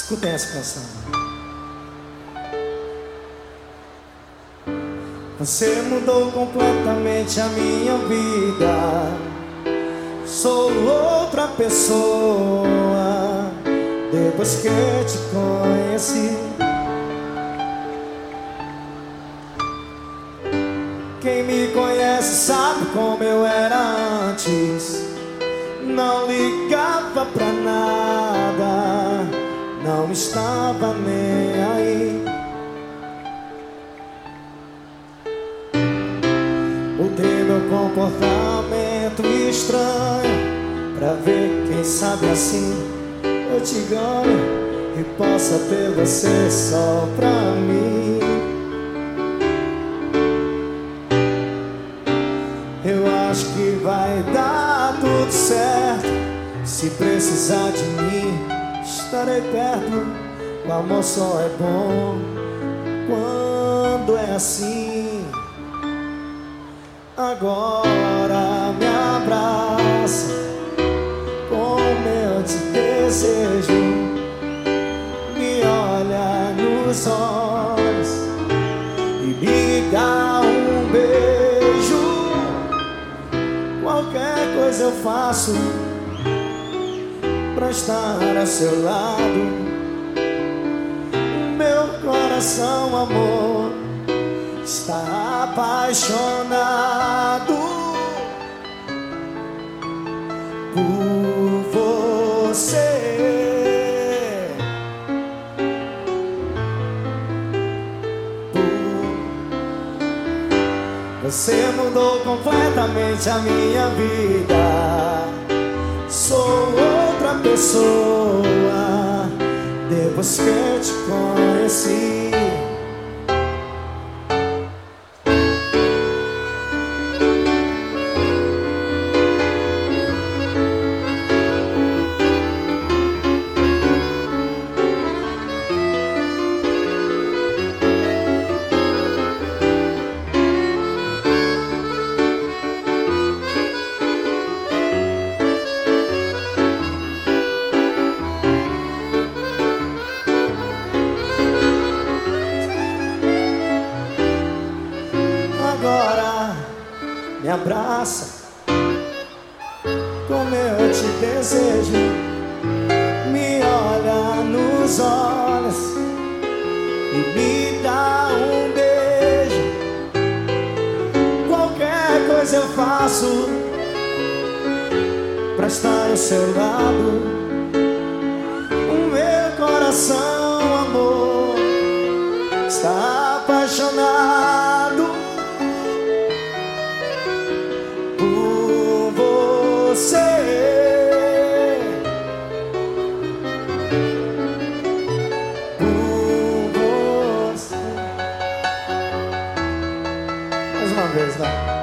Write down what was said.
Escutem essa canção. Você mudou completamente a minha vida. Sou outra pessoa depois que te conheci. Quem me conhece sabe como eu era antes. Não ligava pra nada, não estava nem aí. Mudei meu comportamento estranho pra ver quem sabe assim eu te ganho e possa ter você só pra mim. Eu acho que vai dar tudo certo. Se precisar de mim, estarei perto. O amor só é bom quando é assim. Agora me abraça, como eu te desejo. Me olha nos olhos e me dá um beijo. Qualquer coisa eu faço pra estar ao seu lado. Meu coração, amor, está apaixonado por você. Você mudou completamente a minha vida. Sou outra pessoa depois que te conheci. me abraça. Como eu te desejo Me olha nos olhos E me dá um beijo. Qualquer coisa eu faço Pra estar ao seu lado. O meu coração, amor Está vez, né?